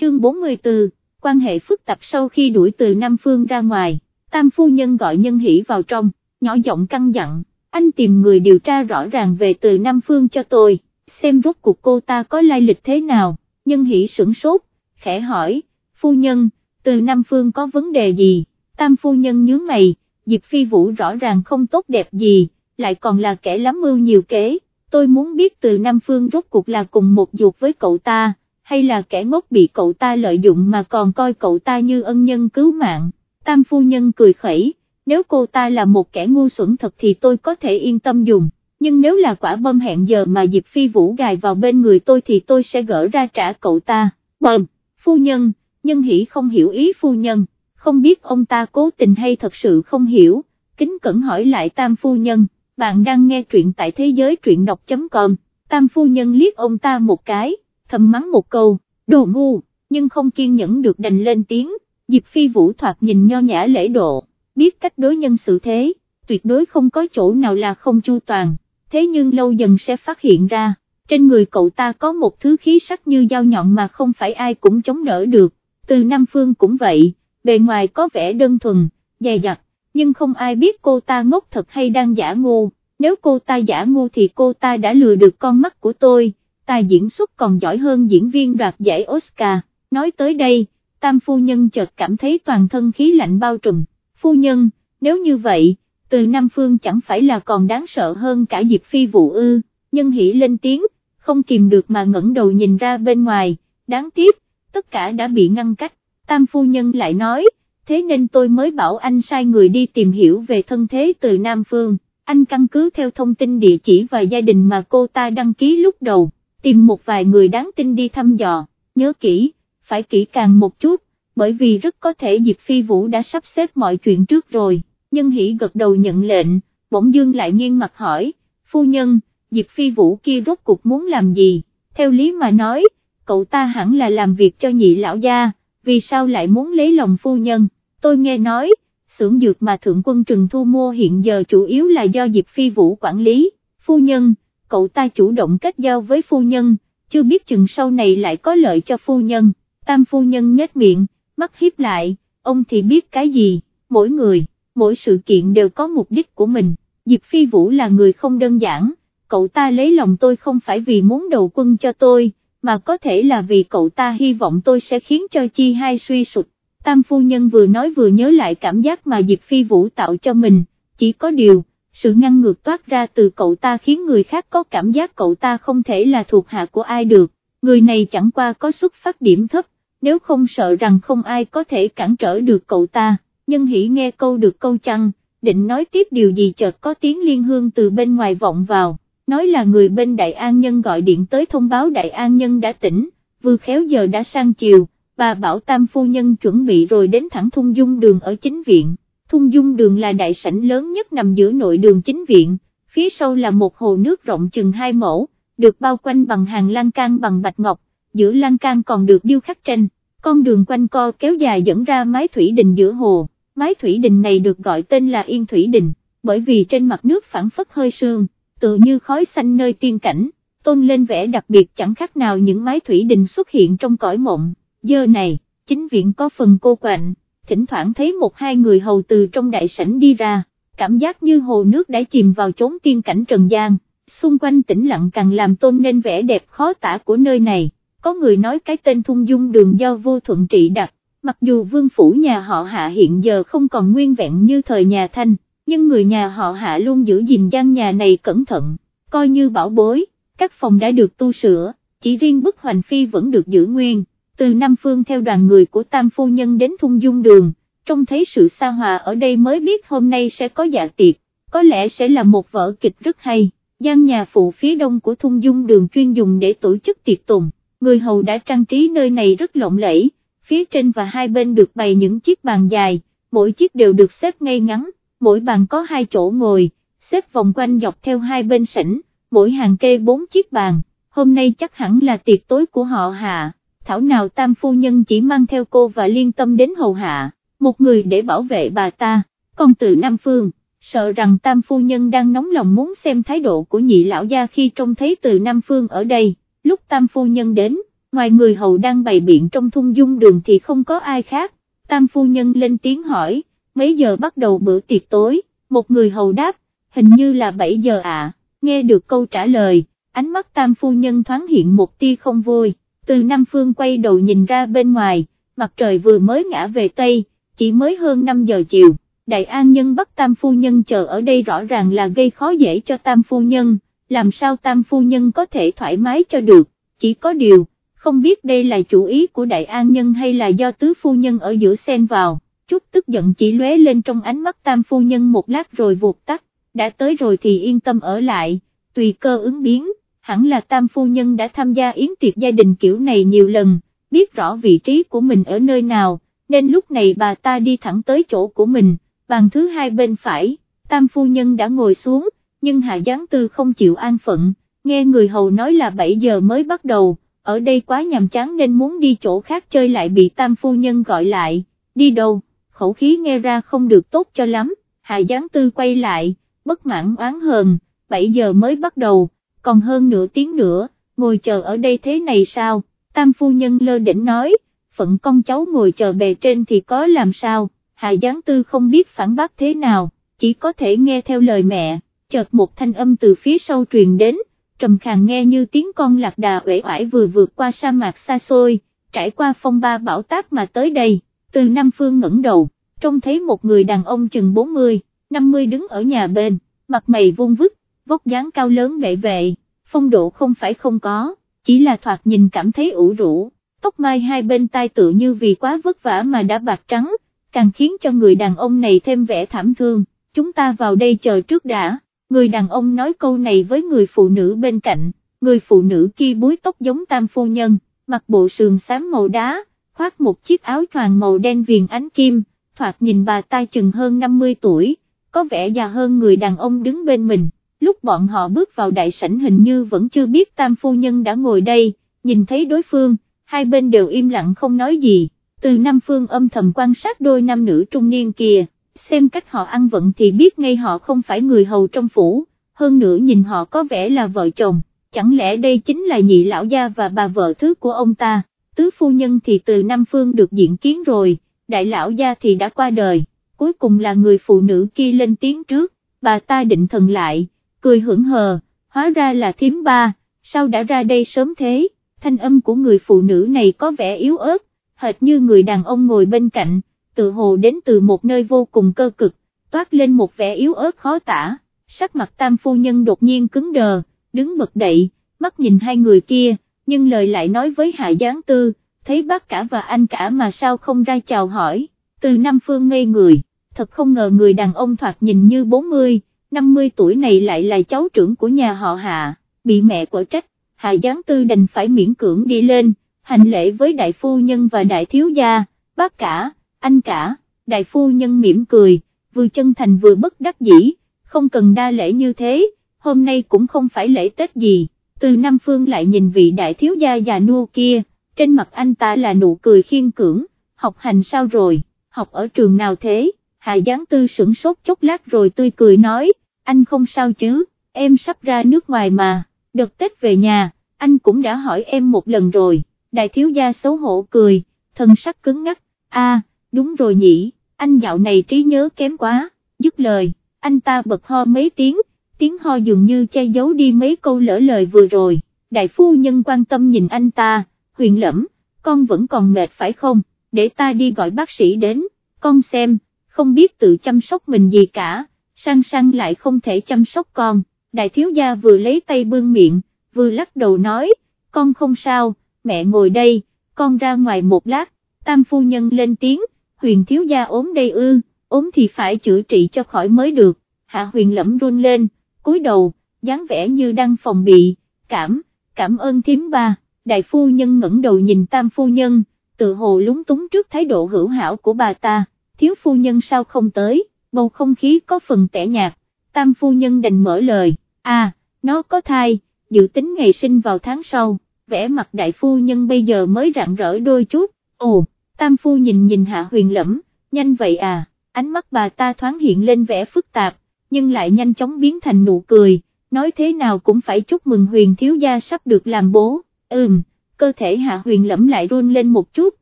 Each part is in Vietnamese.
chương 44, quan hệ phức tạp sau khi đuổi từ Nam Phương ra ngoài, Tam Phu Nhân gọi Nhân Hỷ vào trong, nhỏ giọng căng dặn, anh tìm người điều tra rõ ràng về từ Nam Phương cho tôi, xem rốt cuộc cô ta có lai lịch thế nào, Nhân Hỷ sửng sốt, khẽ hỏi, Phu Nhân, từ Nam Phương có vấn đề gì, Tam Phu Nhân nhướng mày, Diệp Phi Vũ rõ ràng không tốt đẹp gì, lại còn là kẻ lắm mưu nhiều kế, tôi muốn biết từ Nam Phương rốt cuộc là cùng một ruột với cậu ta, hay là kẻ ngốc bị cậu ta lợi dụng mà còn coi cậu ta như ân nhân cứu mạng, Tam Phu Nhân cười khẩy, nếu cô ta là một kẻ ngu xuẩn thật thì tôi có thể yên tâm dùng, nhưng nếu là quả bom hẹn giờ mà Diệp Phi Vũ gài vào bên người tôi thì tôi sẽ gỡ ra trả cậu ta, bầm, Phu Nhân, Nhân Hỷ không hiểu ý Phu Nhân không biết ông ta cố tình hay thật sự không hiểu, kính cẩn hỏi lại tam phu nhân, bạn đang nghe truyện tại thế giới truyện đọc.com, tam phu nhân liếc ông ta một cái, thầm mắng một câu, đồ ngu, nhưng không kiên nhẫn được đành lên tiếng, Diệp Phi Vũ thoạt nhìn nho nhã lễ độ, biết cách đối nhân xử thế, tuyệt đối không có chỗ nào là không chu toàn, thế nhưng lâu dần sẽ phát hiện ra, trên người cậu ta có một thứ khí sắc như dao nhọn mà không phải ai cũng chống đỡ được, từ Nam Phương cũng vậy bề ngoài có vẻ đơn thuần, dè dặt, nhưng không ai biết cô ta ngốc thật hay đang giả ngu, nếu cô ta giả ngu thì cô ta đã lừa được con mắt của tôi, tài diễn xuất còn giỏi hơn diễn viên đoạt giải Oscar, nói tới đây, tam phu nhân chợt cảm thấy toàn thân khí lạnh bao trùm, phu nhân, nếu như vậy, từ Nam Phương chẳng phải là còn đáng sợ hơn cả Diệp Phi vụ ư, nhân hỷ lên tiếng, không kìm được mà ngẩng đầu nhìn ra bên ngoài, đáng tiếc, tất cả đã bị ngăn cách. Tam phu nhân lại nói, thế nên tôi mới bảo anh sai người đi tìm hiểu về thân thế từ Nam Phương, anh căn cứ theo thông tin địa chỉ và gia đình mà cô ta đăng ký lúc đầu, tìm một vài người đáng tin đi thăm dò, nhớ kỹ, phải kỹ càng một chút, bởi vì rất có thể Diệp Phi Vũ đã sắp xếp mọi chuyện trước rồi, nhân hỷ gật đầu nhận lệnh, bỗng dương lại nghiêng mặt hỏi, phu nhân, Diệp Phi Vũ kia rốt cuộc muốn làm gì, theo lý mà nói, cậu ta hẳn là làm việc cho nhị lão gia vì sao lại muốn lấy lòng phu nhân, tôi nghe nói, xưởng dược mà thượng quân trừng thu mua hiện giờ chủ yếu là do Diệp Phi Vũ quản lý, phu nhân, cậu ta chủ động kết giao với phu nhân, chưa biết chừng sau này lại có lợi cho phu nhân, tam phu nhân nhếch miệng, mắt hiếp lại, ông thì biết cái gì, mỗi người, mỗi sự kiện đều có mục đích của mình, Diệp Phi Vũ là người không đơn giản, cậu ta lấy lòng tôi không phải vì muốn đầu quân cho tôi, mà có thể là vì cậu ta hy vọng tôi sẽ khiến cho chi hai suy sụt. Tam phu nhân vừa nói vừa nhớ lại cảm giác mà Diệp Phi Vũ tạo cho mình, chỉ có điều, sự ngăn ngược toát ra từ cậu ta khiến người khác có cảm giác cậu ta không thể là thuộc hạ của ai được, người này chẳng qua có xuất phát điểm thấp, nếu không sợ rằng không ai có thể cản trở được cậu ta, nhân hỉ nghe câu được câu chăng, định nói tiếp điều gì chợt có tiếng liên hương từ bên ngoài vọng vào. Nói là người bên Đại An Nhân gọi điện tới thông báo Đại An Nhân đã tỉnh, vừa khéo giờ đã sang chiều, bà bảo Tam Phu Nhân chuẩn bị rồi đến thẳng Thung Dung đường ở chính viện, Thung Dung đường là đại sảnh lớn nhất nằm giữa nội đường chính viện, phía sau là một hồ nước rộng chừng hai mẫu, được bao quanh bằng hàng lan can bằng bạch ngọc, giữa lan can còn được điêu khắc tranh, con đường quanh co kéo dài dẫn ra mái thủy đình giữa hồ, mái thủy đình này được gọi tên là Yên Thủy Đình, bởi vì trên mặt nước phản phất hơi sương tự như khói xanh nơi tiên cảnh, tôn lên vẻ đặc biệt chẳng khác nào những mái thủy đình xuất hiện trong cõi mộng, giờ này, chính viện có phần cô quạnh, thỉnh thoảng thấy một hai người hầu từ trong đại sảnh đi ra, cảm giác như hồ nước đã chìm vào chốn tiên cảnh trần gian, xung quanh tĩnh lặng càng làm tôn nên vẻ đẹp khó tả của nơi này, có người nói cái tên thung dung đường do vô thuận trị đặt, mặc dù vương phủ nhà họ hạ hiện giờ không còn nguyên vẹn như thời nhà Thanh nhưng người nhà họ hạ luôn giữ gìn gian nhà này cẩn thận, coi như bảo bối, các phòng đã được tu sửa, chỉ riêng bức hoành phi vẫn được giữ nguyên, từ Nam Phương theo đoàn người của Tam Phu Nhân đến thung dung đường, trông thấy sự xa hòa ở đây mới biết hôm nay sẽ có dạ tiệc, có lẽ sẽ là một vở kịch rất hay, gian nhà phụ phía đông của thung dung đường chuyên dùng để tổ chức tiệc tùng, người hầu đã trang trí nơi này rất lộng lẫy, phía trên và hai bên được bày những chiếc bàn dài, mỗi chiếc đều được xếp ngay ngắn mỗi bàn có hai chỗ ngồi, xếp vòng quanh dọc theo hai bên sảnh, mỗi hàng kê bốn chiếc bàn, hôm nay chắc hẳn là tiệc tối của họ hạ, thảo nào tam phu nhân chỉ mang theo cô và liên tâm đến hầu hạ, một người để bảo vệ bà ta, còn từ Nam Phương, sợ rằng tam phu nhân đang nóng lòng muốn xem thái độ của nhị lão gia khi trông thấy từ Nam Phương ở đây, lúc tam phu nhân đến, ngoài người hầu đang bày biện trong thung dung đường thì không có ai khác, tam phu nhân lên tiếng hỏi, mấy giờ bắt đầu bữa tiệc tối, một người hầu đáp, hình như là 7 giờ ạ, nghe được câu trả lời, ánh mắt tam phu nhân thoáng hiện một tia không vui, từ Nam Phương quay đầu nhìn ra bên ngoài, mặt trời vừa mới ngã về Tây, chỉ mới hơn 5 giờ chiều, đại an nhân bắt tam phu nhân chờ ở đây rõ ràng là gây khó dễ cho tam phu nhân, làm sao tam phu nhân có thể thoải mái cho được, chỉ có điều, không biết đây là chủ ý của đại an nhân hay là do tứ phu nhân ở giữa xen vào, chút tức giận chỉ lóe lên trong ánh mắt tam phu nhân một lát rồi vụt tắt, đã tới rồi thì yên tâm ở lại, tùy cơ ứng biến, hẳn là tam phu nhân đã tham gia yến tiệc gia đình kiểu này nhiều lần, biết rõ vị trí của mình ở nơi nào, nên lúc này bà ta đi thẳng tới chỗ của mình, bàn thứ hai bên phải, tam phu nhân đã ngồi xuống, nhưng Hạ Giáng Tư không chịu an phận, nghe người hầu nói là 7 giờ mới bắt đầu, ở đây quá nhàm chán nên muốn đi chỗ khác chơi lại bị tam phu nhân gọi lại, đi đâu, khẩu khí nghe ra không được tốt cho lắm, Hạ Giáng Tư quay lại, bất mãn oán hờn, 7 giờ mới bắt đầu, còn hơn nửa tiếng nữa, ngồi chờ ở đây thế này sao, tam phu nhân lơ đỉnh nói, phận con cháu ngồi chờ bề trên thì có làm sao, Hạ Giáng Tư không biết phản bác thế nào, chỉ có thể nghe theo lời mẹ, chợt một thanh âm từ phía sau truyền đến, trầm khàn nghe như tiếng con lạc đà uể oải vừa vượt qua sa mạc xa xôi, trải qua phong ba bão táp mà tới đây, từ Nam Phương ngẩng đầu, trông thấy một người đàn ông chừng 40, 50 đứng ở nhà bên, mặt mày vuông vức, vóc dáng cao lớn bệ vệ, phong độ không phải không có, chỉ là thoạt nhìn cảm thấy ủ rũ, tóc mai hai bên tai tự như vì quá vất vả mà đã bạc trắng, càng khiến cho người đàn ông này thêm vẻ thảm thương, chúng ta vào đây chờ trước đã, người đàn ông nói câu này với người phụ nữ bên cạnh, người phụ nữ kia búi tóc giống tam phu nhân, mặc bộ sườn xám màu đá, khoác một chiếc áo choàng màu đen viền ánh kim, thoạt nhìn bà ta chừng hơn 50 tuổi, có vẻ già hơn người đàn ông đứng bên mình, lúc bọn họ bước vào đại sảnh hình như vẫn chưa biết tam phu nhân đã ngồi đây, nhìn thấy đối phương, hai bên đều im lặng không nói gì, từ Nam Phương âm thầm quan sát đôi nam nữ trung niên kia, xem cách họ ăn vận thì biết ngay họ không phải người hầu trong phủ, hơn nữa nhìn họ có vẻ là vợ chồng, chẳng lẽ đây chính là nhị lão gia và bà vợ thứ của ông ta, tứ phu nhân thì từ Nam Phương được diện kiến rồi, đại lão gia thì đã qua đời, cuối cùng là người phụ nữ kia lên tiếng trước, bà ta định thần lại, cười hưởng hờ, hóa ra là thím ba, sao đã ra đây sớm thế, thanh âm của người phụ nữ này có vẻ yếu ớt, hệt như người đàn ông ngồi bên cạnh, tự hồ đến từ một nơi vô cùng cơ cực, toát lên một vẻ yếu ớt khó tả, sắc mặt tam phu nhân đột nhiên cứng đờ, đứng bật dậy, mắt nhìn hai người kia, nhưng lời lại nói với Hạ Giáng Tư, thấy bác cả và anh cả mà sao không ra chào hỏi, từ Nam Phương ngây người, thật không ngờ người đàn ông thoạt nhìn như 40, 50 tuổi này lại là cháu trưởng của nhà họ Hạ, bị mẹ của trách, Hạ Giáng Tư đành phải miễn cưỡng đi lên, hành lễ với đại phu nhân và đại thiếu gia, bác cả, anh cả, đại phu nhân mỉm cười, vừa chân thành vừa bất đắc dĩ, không cần đa lễ như thế, hôm nay cũng không phải lễ Tết gì, từ Nam Phương lại nhìn vị đại thiếu gia già nua kia, trên mặt anh ta là nụ cười khiên cưỡng, học hành sao rồi, học ở trường nào thế, Hạ Giáng Tư sửng sốt chốc lát rồi tươi cười nói, anh không sao chứ, em sắp ra nước ngoài mà, đợt Tết về nhà, anh cũng đã hỏi em một lần rồi, đại thiếu gia xấu hổ cười, thân sắc cứng ngắc, a, đúng rồi nhỉ, anh dạo này trí nhớ kém quá, dứt lời, anh ta bật ho mấy tiếng, tiếng ho dường như che giấu đi mấy câu lỡ lời vừa rồi, đại phu nhân quan tâm nhìn anh ta, huyền lẫm, con vẫn còn mệt phải không, để ta đi gọi bác sĩ đến, con xem, không biết tự chăm sóc mình gì cả, sang sang lại không thể chăm sóc con, đại thiếu gia vừa lấy tay bưng miệng, vừa lắc đầu nói, con không sao, mẹ ngồi đây, con ra ngoài một lát, tam phu nhân lên tiếng, huyền thiếu gia ốm đây ư, ốm thì phải chữa trị cho khỏi mới được, hạ huyền lẫm run lên, cúi đầu, dáng vẻ như đang phòng bị, cảm, cảm ơn thím ba, đại phu nhân ngẩng đầu nhìn tam phu nhân, tự hồ lúng túng trước thái độ hữu hảo của bà ta, thiếu phu nhân sao không tới, bầu không khí có phần tẻ nhạt, tam phu nhân đành mở lời, à, nó có thai, dự tính ngày sinh vào tháng sau, vẽ mặt đại phu nhân bây giờ mới rạng rỡ đôi chút, ồ, tam phu nhìn nhìn hạ huyền lẫm, nhanh vậy à, ánh mắt bà ta thoáng hiện lên vẻ phức tạp, nhưng lại nhanh chóng biến thành nụ cười, nói thế nào cũng phải chúc mừng huyền thiếu gia sắp được làm bố, ừm, cơ thể Hạ Huyền Lẫm lại run lên một chút,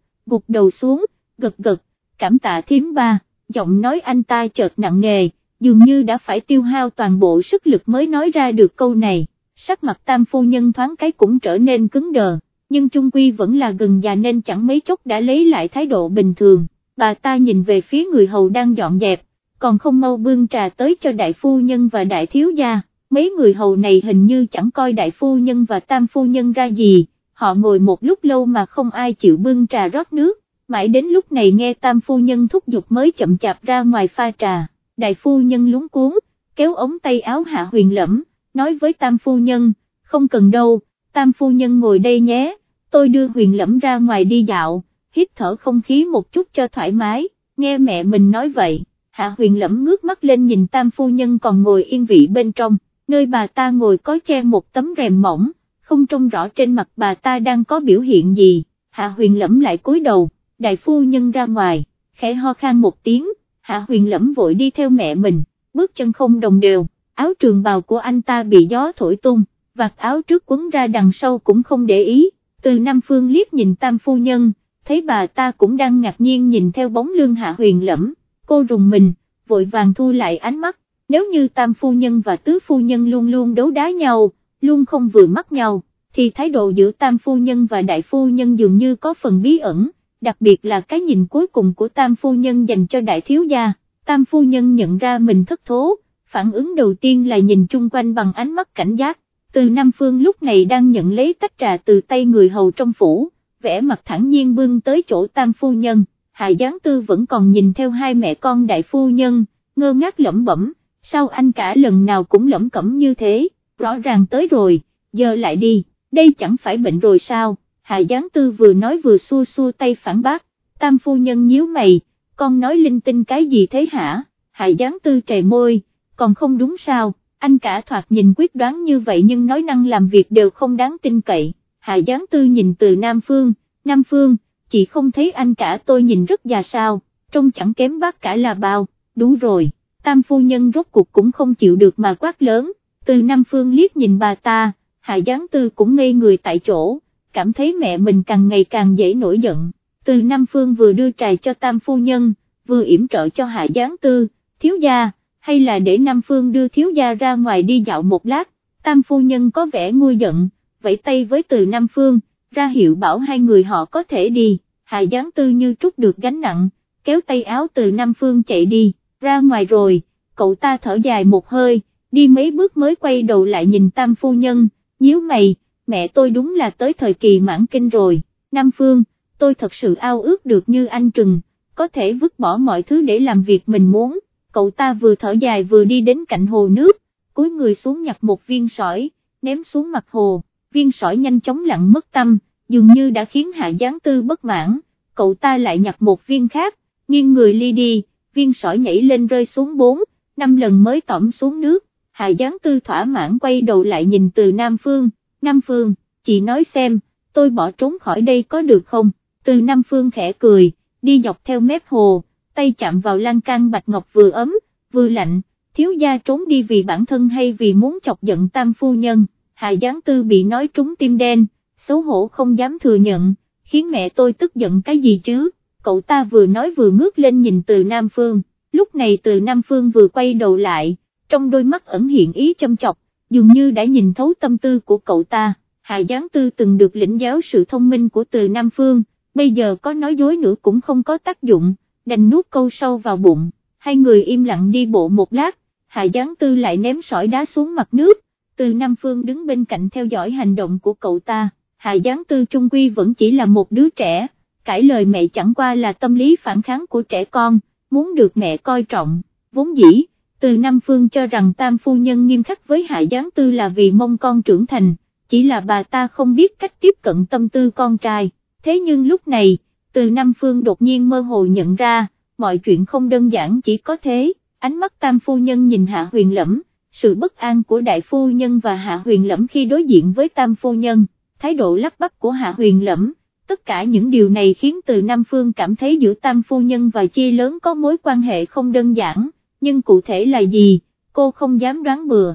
gục đầu xuống, gật gật, cảm tạ thiếm ba, giọng nói anh ta chợt nặng nề, dường như đã phải tiêu hao toàn bộ sức lực mới nói ra được câu này, sắc mặt tam phu nhân thoáng cái cũng trở nên cứng đờ, nhưng trung quy vẫn là gần già nên chẳng mấy chốc đã lấy lại thái độ bình thường, bà ta nhìn về phía người hầu đang dọn dẹp, còn không mau bưng trà tới cho đại phu nhân và đại thiếu gia, mấy người hầu này hình như chẳng coi đại phu nhân và tam phu nhân ra gì, họ ngồi một lúc lâu mà không ai chịu bưng trà rót nước, mãi đến lúc này nghe tam phu nhân thúc giục mới chậm chạp ra ngoài pha trà, đại phu nhân lúng cuốn, kéo ống tay áo hạ huyền lẫm, nói với tam phu nhân, không cần đâu, tam phu nhân ngồi đây nhé, tôi đưa huyền lẫm ra ngoài đi dạo, hít thở không khí một chút cho thoải mái, nghe mẹ mình nói vậy, hạ huyền lẫm ngước mắt lên nhìn tam phu nhân còn ngồi yên vị bên trong, nơi bà ta ngồi có che một tấm rèm mỏng, không trông rõ trên mặt bà ta đang có biểu hiện gì, hạ huyền lẫm lại cúi đầu, đại phu nhân ra ngoài, khẽ ho khan một tiếng, hạ huyền lẫm vội đi theo mẹ mình, bước chân không đồng đều, áo trường bào của anh ta bị gió thổi tung, vạt áo trước quấn ra đằng sau cũng không để ý, từ Nam Phương liếc nhìn tam phu nhân, thấy bà ta cũng đang ngạc nhiên nhìn theo bóng lưng hạ huyền lẫm, cô rùng mình, vội vàng thu lại ánh mắt, nếu như tam phu nhân và tứ phu nhân luôn luôn đấu đá nhau, luôn không vừa mắt nhau, thì thái độ giữa tam phu nhân và đại phu nhân dường như có phần bí ẩn, đặc biệt là cái nhìn cuối cùng của tam phu nhân dành cho đại thiếu gia, tam phu nhân nhận ra mình thất thố, phản ứng đầu tiên là nhìn chung quanh bằng ánh mắt cảnh giác, từ Nam Phương lúc này đang nhận lấy tách trà từ tay người hầu trong phủ, vẽ mặt thẳng nhiên bưng tới chỗ tam phu nhân, Hà Giáng Tư vẫn còn nhìn theo hai mẹ con đại phu nhân, ngơ ngác lẩm bẩm, sao anh cả lần nào cũng lẩm cẩm như thế, rõ ràng tới rồi, giờ lại đi, đây chẳng phải bệnh rồi sao, Hạ Giáng Tư vừa nói vừa xua xua tay phản bác, tam phu nhân nhíu mày, con nói linh tinh cái gì thế hả, Hạ Giáng Tư trề môi, còn không đúng sao, anh cả thoạt nhìn quyết đoán như vậy nhưng nói năng làm việc đều không đáng tin cậy, Hạ Giáng Tư nhìn từ Nam Phương, Nam Phương, chị không thấy anh cả tôi nhìn rất già sao, trông chẳng kém bác cả là bao, đủ rồi, tam phu nhân rốt cuộc cũng không chịu được mà quát lớn, từ Nam Phương liếc nhìn bà ta, Hạ Giáng Tư cũng ngây người tại chỗ, cảm thấy mẹ mình càng ngày càng dễ nổi giận, từ Nam Phương vừa đưa trà cho tam phu nhân, vừa yểm trợ cho Hạ Giáng Tư, thiếu gia, hay là để Nam Phương đưa thiếu gia ra ngoài đi dạo một lát, tam phu nhân có vẻ nguôi giận, vẫy tay với từ Nam Phương, ra hiệu bảo hai người họ có thể đi, Hạ Giáng Tư như trút được gánh nặng, kéo tay áo từ Nam Phương chạy đi, ra ngoài rồi, cậu ta thở dài một hơi, đi mấy bước mới quay đầu lại nhìn tam phu nhân, nhíu mày, mẹ tôi đúng là tới thời kỳ mãn kinh rồi, Nam Phương, tôi thật sự ao ước được như anh Trừng, có thể vứt bỏ mọi thứ để làm việc mình muốn, cậu ta vừa thở dài vừa đi đến cạnh hồ nước, cúi người xuống nhặt một viên sỏi, ném xuống mặt hồ, viên sỏi nhanh chóng lặn mất tâm, dường như đã khiến Hạ Giáng Tư bất mãn, cậu ta lại nhặt một viên khác, nghiêng người ly đi, viên sỏi nhảy lên rơi xuống bốn, năm lần mới tỏm xuống nước, Hạ Giáng Tư thỏa mãn quay đầu lại nhìn từ Nam Phương, Nam Phương, chị nói xem, tôi bỏ trốn khỏi đây có được không, từ Nam Phương khẽ cười, đi dọc theo mép hồ, tay chạm vào lan can bạch ngọc vừa ấm, vừa lạnh, thiếu gia trốn đi vì bản thân hay vì muốn chọc giận tam phu nhân, Hạ Giáng Tư bị nói trúng tim đen, xấu hổ không dám thừa nhận, khiến mẹ tôi tức giận cái gì chứ, cậu ta vừa nói vừa ngước lên nhìn từ Nam Phương, lúc này từ Nam Phương vừa quay đầu lại, trong đôi mắt ẩn hiện ý châm chọc, dường như đã nhìn thấu tâm tư của cậu ta, Hà Giáng Tư từng được lĩnh giáo sự thông minh của từ Nam Phương, bây giờ có nói dối nữa cũng không có tác dụng, đành nuốt câu sâu vào bụng, hai người im lặng đi bộ một lát, Hà Giáng Tư lại ném sỏi đá xuống mặt nước, từ Nam Phương đứng bên cạnh theo dõi hành động của cậu ta, Hà Giáng Tư Trung Quy vẫn chỉ là một đứa trẻ, cãi lời mẹ chẳng qua là tâm lý phản kháng của trẻ con, muốn được mẹ coi trọng, vốn dĩ từ Nam Phương cho rằng tam phu nhân nghiêm khắc với Hạ Giáng Tư là vì mong con trưởng thành, chỉ là bà ta không biết cách tiếp cận tâm tư con trai, thế nhưng lúc này, từ Nam Phương đột nhiên mơ hồ nhận ra, mọi chuyện không đơn giản chỉ có thế, ánh mắt tam phu nhân nhìn Hạ Huyền Lẫm, sự bất an của đại phu nhân và Hạ Huyền Lẫm khi đối diện với tam phu nhân, thái độ lắp bắp của Hạ Huyền Lẫm, tất cả những điều này khiến từ Nam Phương cảm thấy giữa tam phu nhân và chi lớn có mối quan hệ không đơn giản nhưng cụ thể là gì, cô không dám đoán bừa.